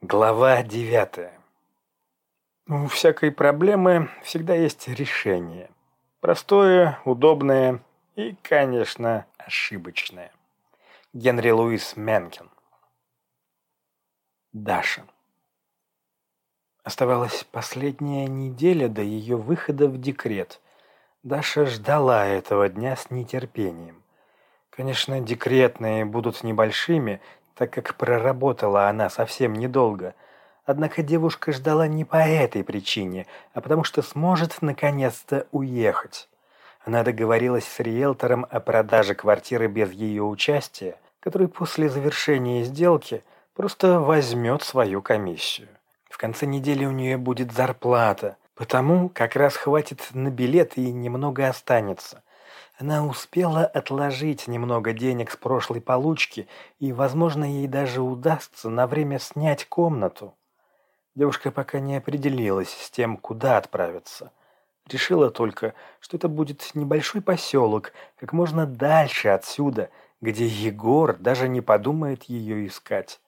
Глава девятая. У всякой проблемы всегда есть решение. Простое, удобное и, конечно, ошибочное. Генри Луис Менкен. Даша. Оставалась последняя неделя до ее выхода в декрет. Даша ждала этого дня с нетерпением. Конечно, декретные будут небольшими, так как проработала она совсем недолго. Однако девушка ждала не по этой причине, а потому что сможет наконец-то уехать. Она договорилась с риэлтором о продаже квартиры без ее участия, который после завершения сделки просто возьмет свою комиссию. В конце недели у нее будет зарплата, потому как раз хватит на билет и немного останется. Она успела отложить немного денег с прошлой получки, и, возможно, ей даже удастся на время снять комнату. Девушка пока не определилась с тем, куда отправиться. Решила только, что это будет небольшой поселок, как можно дальше отсюда, где Егор даже не подумает ее искать.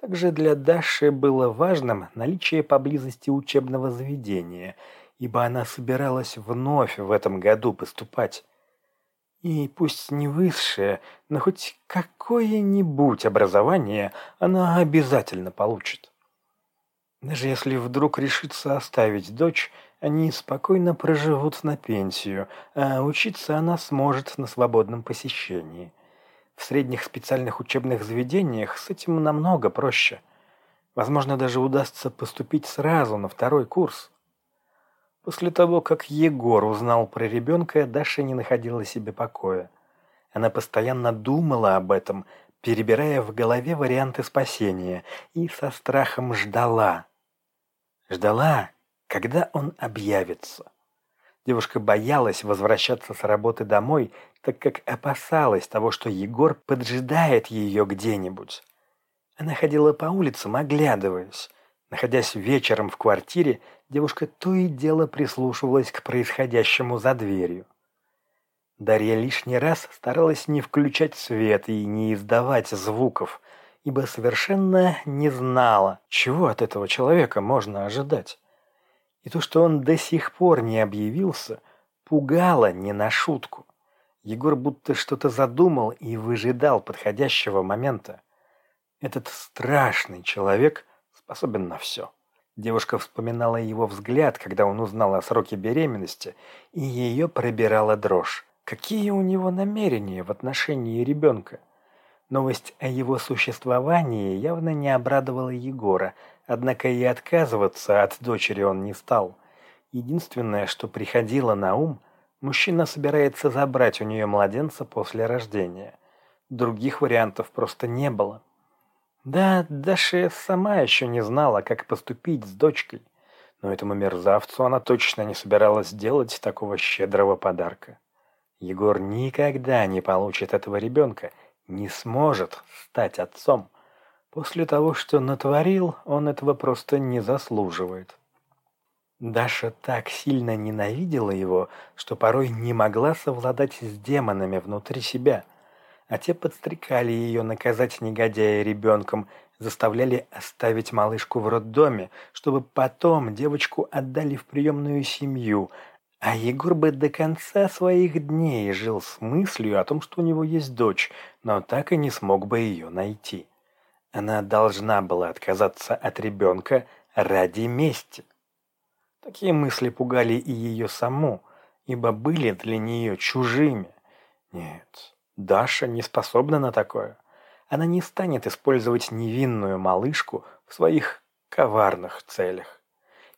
Также для Даши было важным наличие поблизости учебного заведения, ибо она собиралась вновь в этом году поступать. И пусть не высшее, но хоть какое-нибудь образование она обязательно получит. Даже если вдруг решится оставить дочь, они спокойно проживут на пенсию, а учиться она сможет на свободном посещении. В средних специальных учебных заведениях с этим намного проще. Возможно, даже удастся поступить сразу на второй курс. После того, как Егор узнал про ребенка, Даша не находила себе покоя. Она постоянно думала об этом, перебирая в голове варианты спасения, и со страхом ждала. Ждала, когда он объявится. Девушка боялась возвращаться с работы домой, так как опасалась того, что Егор поджидает ее где-нибудь. Она ходила по улицам, оглядываясь. Находясь вечером в квартире, девушка то и дело прислушивалась к происходящему за дверью. Дарья лишний раз старалась не включать свет и не издавать звуков, ибо совершенно не знала, чего от этого человека можно ожидать. И то, что он до сих пор не объявился, пугало не на шутку. Егор будто что-то задумал и выжидал подходящего момента. Этот страшный человек способен на все. Девушка вспоминала его взгляд, когда он узнал о сроке беременности, и ее пробирала дрожь. Какие у него намерения в отношении ребенка? Новость о его существовании явно не обрадовала Егора, однако и отказываться от дочери он не стал. Единственное, что приходило на ум, мужчина собирается забрать у нее младенца после рождения. Других вариантов просто не было. Да, Даша сама еще не знала, как поступить с дочкой, но этому мерзавцу она точно не собиралась делать такого щедрого подарка. Егор никогда не получит этого ребенка, не сможет стать отцом. После того, что натворил, он этого просто не заслуживает. Даша так сильно ненавидела его, что порой не могла совладать с демонами внутри себя – а те подстрекали ее наказать негодяя ребенком, заставляли оставить малышку в роддоме, чтобы потом девочку отдали в приемную семью, а Егор бы до конца своих дней жил с мыслью о том, что у него есть дочь, но так и не смог бы ее найти. Она должна была отказаться от ребенка ради мести. Такие мысли пугали и ее саму, ибо были для нее чужими. Нет, Даша не способна на такое. Она не станет использовать невинную малышку в своих коварных целях.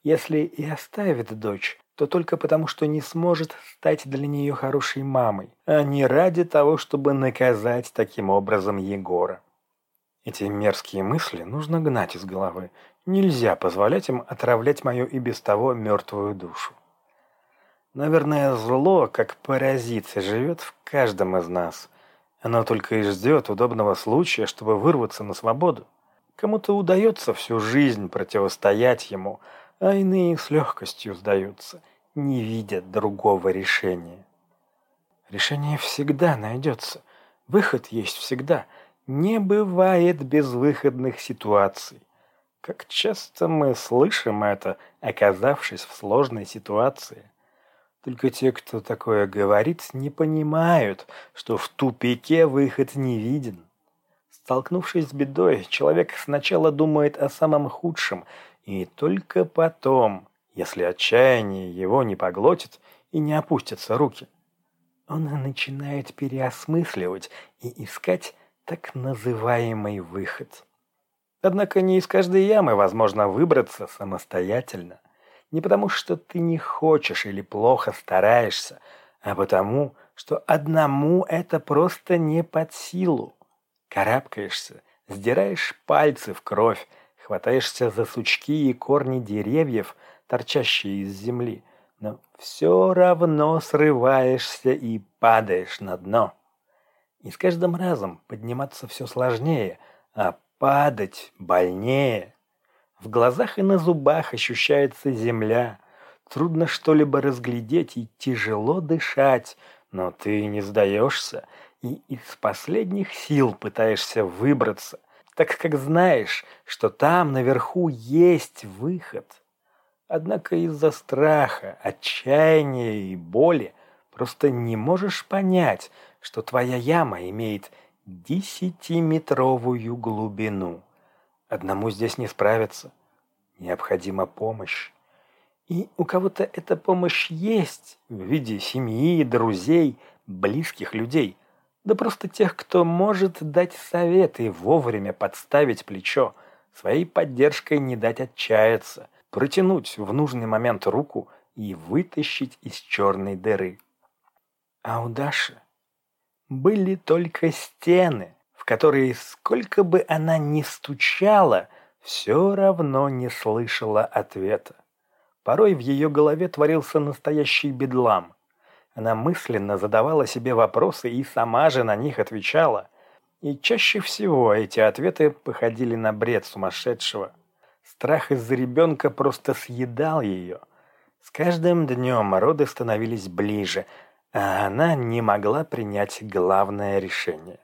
Если и оставит дочь, то только потому, что не сможет стать для нее хорошей мамой, а не ради того, чтобы наказать таким образом Егора. Эти мерзкие мысли нужно гнать из головы. Нельзя позволять им отравлять мою и без того мертвую душу. Наверное, зло, как паразит, живет в каждом из нас. Оно только и ждет удобного случая, чтобы вырваться на свободу. Кому-то удается всю жизнь противостоять ему, а иные с легкостью сдаются, не видят другого решения. Решение всегда найдется. Выход есть всегда. Не бывает безвыходных ситуаций. Как часто мы слышим это, оказавшись в сложной ситуации. Только те, кто такое говорит, не понимают, что в тупике выход не виден. Столкнувшись с бедой, человек сначала думает о самом худшем, и только потом, если отчаяние его не поглотит и не опустятся руки, он начинает переосмысливать и искать так называемый выход. Однако не из каждой ямы возможно выбраться самостоятельно. Не потому, что ты не хочешь или плохо стараешься, а потому, что одному это просто не под силу. Карабкаешься, сдираешь пальцы в кровь, хватаешься за сучки и корни деревьев, торчащие из земли, но все равно срываешься и падаешь на дно. И с каждым разом подниматься все сложнее, а падать больнее. В глазах и на зубах ощущается земля. Трудно что-либо разглядеть и тяжело дышать, но ты не сдаешься и из последних сил пытаешься выбраться, так как знаешь, что там наверху есть выход. Однако из-за страха, отчаяния и боли просто не можешь понять, что твоя яма имеет десятиметровую глубину. Одному здесь не справиться. Необходима помощь. И у кого-то эта помощь есть в виде семьи, друзей, близких людей. Да просто тех, кто может дать совет и вовремя подставить плечо, своей поддержкой не дать отчаяться, протянуть в нужный момент руку и вытащить из черной дыры. А у Даши были только стены, которые, сколько бы она ни стучала, все равно не слышала ответа. Порой в ее голове творился настоящий бедлам. Она мысленно задавала себе вопросы и сама же на них отвечала. И чаще всего эти ответы походили на бред сумасшедшего. Страх из-за ребенка просто съедал ее. С каждым днем роды становились ближе, а она не могла принять главное решение.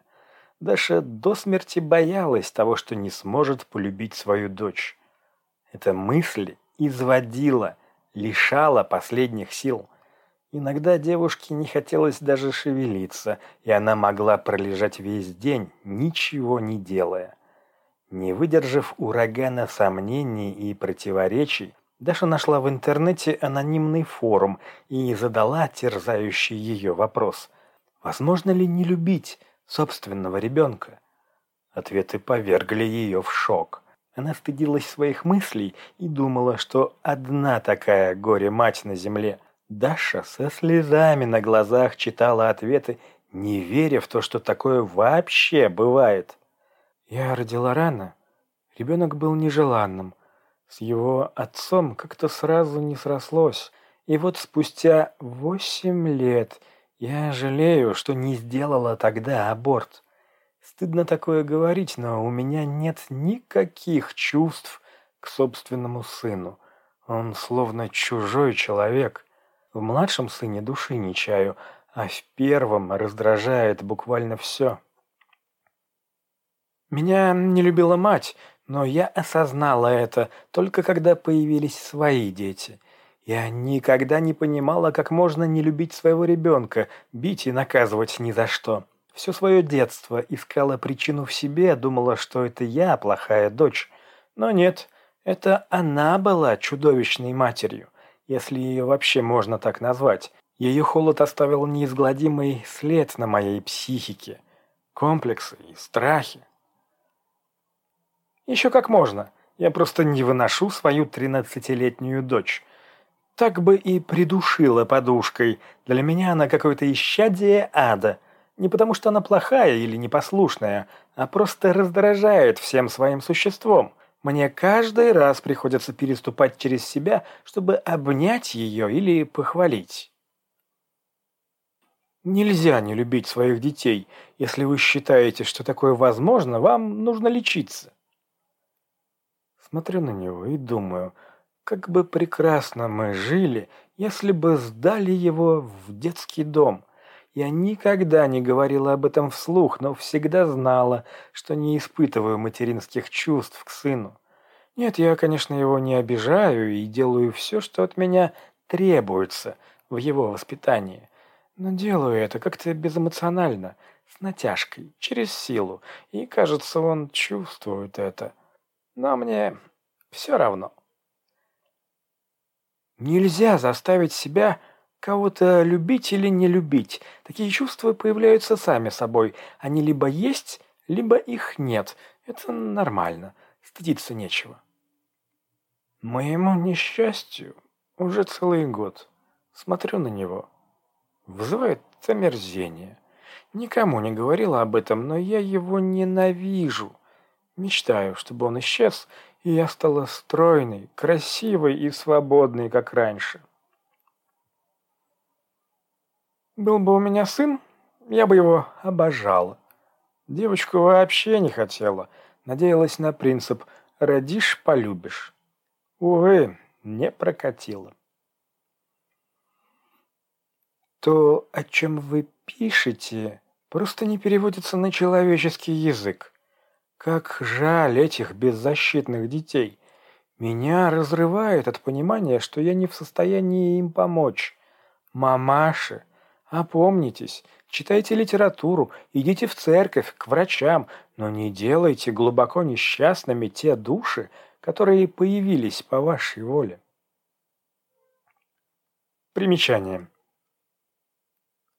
Даша до смерти боялась того, что не сможет полюбить свою дочь. Эта мысль изводила, лишала последних сил. Иногда девушке не хотелось даже шевелиться, и она могла пролежать весь день, ничего не делая. Не выдержав урагана сомнений и противоречий, Даша нашла в интернете анонимный форум и задала терзающий ее вопрос. «Возможно ли не любить, собственного ребенка. Ответы повергли ее в шок. Она стыдилась своих мыслей и думала, что одна такая горе-мать на земле. Даша со слезами на глазах читала ответы, не веря в то, что такое вообще бывает. Я родила рано. Ребенок был нежеланным. С его отцом как-то сразу не срослось. И вот спустя восемь лет я жалею, что не сделала тогда аборт. Стыдно такое говорить, но у меня нет никаких чувств к собственному сыну. Он словно чужой человек. В младшем сыне души не чаю, а в первом раздражает буквально все. Меня не любила мать, но я осознала это только когда появились свои дети. Я никогда не понимала, как можно не любить своего ребенка, бить и наказывать ни за что. Все свое детство искала причину в себе, думала, что это я плохая дочь. Но нет, это она была чудовищной матерью, если ее вообще можно так назвать. Ее холод оставил неизгладимый след на моей психике. Комплексы и страхи. Еще как можно. Я просто не выношу свою тринадцатилетнюю дочь так бы и придушила подушкой. Для меня она какое-то исчадие ада. Не потому что она плохая или непослушная, а просто раздражает всем своим существом. Мне каждый раз приходится переступать через себя, чтобы обнять ее или похвалить. Нельзя не любить своих детей. Если вы считаете, что такое возможно, вам нужно лечиться. Смотрю на него и думаю – как бы прекрасно мы жили, если бы сдали его в детский дом. Я никогда не говорила об этом вслух, но всегда знала, что не испытываю материнских чувств к сыну. Нет, я, конечно, его не обижаю и делаю все, что от меня требуется в его воспитании. Но делаю это как-то безэмоционально, с натяжкой, через силу, и, кажется, он чувствует это. Но мне все равно. Нельзя заставить себя кого-то любить или не любить. Такие чувства появляются сами собой. Они либо есть, либо их нет. Это нормально. Стыдиться нечего. Моему несчастью уже целый год. Смотрю на него. Вызывает омерзение. Никому не говорила об этом, но я его ненавижу. Мечтаю, чтобы он исчез, и я стала стройной, красивой и свободной, как раньше. Был бы у меня сын, я бы его обожала. Девочку вообще не хотела, надеялась на принцип «родишь – полюбишь». Увы, не прокатило. То, о чем вы пишете, просто не переводится на человеческий язык. Как жаль этих беззащитных детей. Меня разрывает от понимания, что я не в состоянии им помочь. Мамаши, опомнитесь, читайте литературу, идите в церковь, к врачам, но не делайте глубоко несчастными те души, которые появились по вашей воле. Примечание.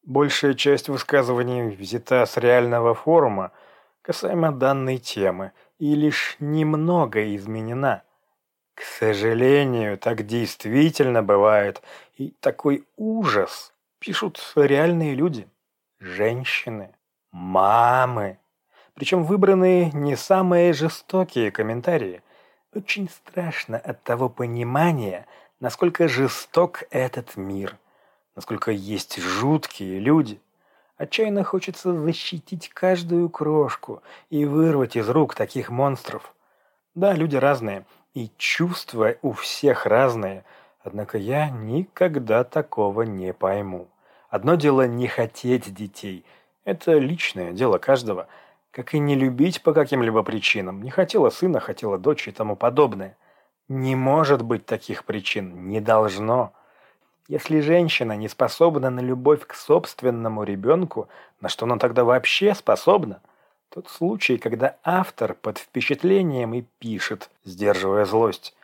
Большая часть высказываний взята с реального форума касаемо данной темы и лишь немного изменена. К сожалению, так действительно бывает, и такой ужас пишут реальные люди, женщины, мамы. Причем выбранные не самые жестокие комментарии. Очень страшно от того понимания, насколько жесток этот мир – насколько есть жуткие люди. Отчаянно хочется защитить каждую крошку и вырвать из рук таких монстров. Да, люди разные, и чувства у всех разные, однако я никогда такого не пойму. Одно дело не хотеть детей, это личное дело каждого, как и не любить по каким-либо причинам. Не хотела сына, хотела дочь и тому подобное. Не может быть таких причин, не должно. Если женщина не способна на любовь к собственному ребенку, на что она тогда вообще способна? Тот случай, когда автор под впечатлением и пишет, сдерживая злость.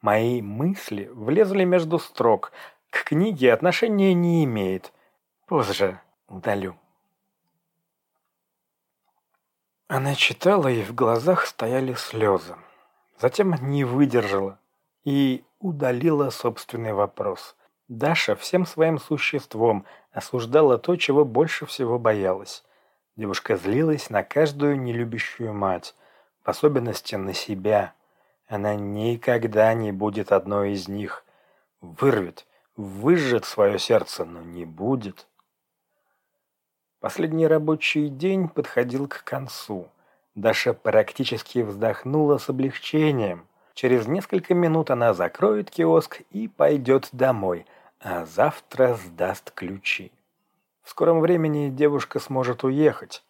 Мои мысли влезли между строк. К книге отношения не имеет. Позже удалю. Она читала, и в глазах стояли слезы. Затем не выдержала и удалила собственный вопрос. Даша всем своим существом осуждала то, чего больше всего боялась. Девушка злилась на каждую нелюбящую мать, в особенности на себя. Она никогда не будет одной из них. Вырвет, выжжет свое сердце, но не будет. Последний рабочий день подходил к концу. Даша практически вздохнула с облегчением. Через несколько минут она закроет киоск и пойдет домой – а завтра сдаст ключи. В скором времени девушка сможет уехать.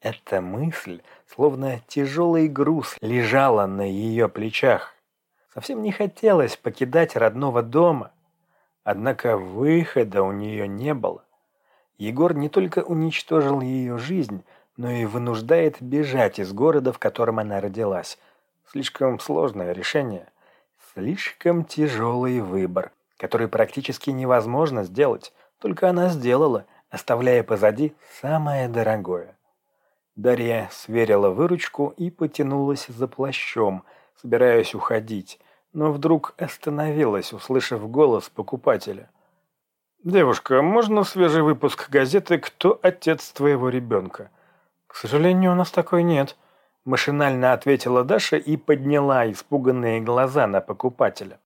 Эта мысль, словно тяжелый груз, лежала на ее плечах. Совсем не хотелось покидать родного дома. Однако выхода у нее не было. Егор не только уничтожил ее жизнь, но и вынуждает бежать из города, в котором она родилась. Слишком сложное решение. Слишком тяжелый выбор который практически невозможно сделать, только она сделала, оставляя позади самое дорогое. Дарья сверила выручку и потянулась за плащом, собираясь уходить, но вдруг остановилась, услышав голос покупателя. «Девушка, можно свежий выпуск газеты «Кто отец твоего ребенка?» «К сожалению, у нас такой нет», – машинально ответила Даша и подняла испуганные глаза на покупателя.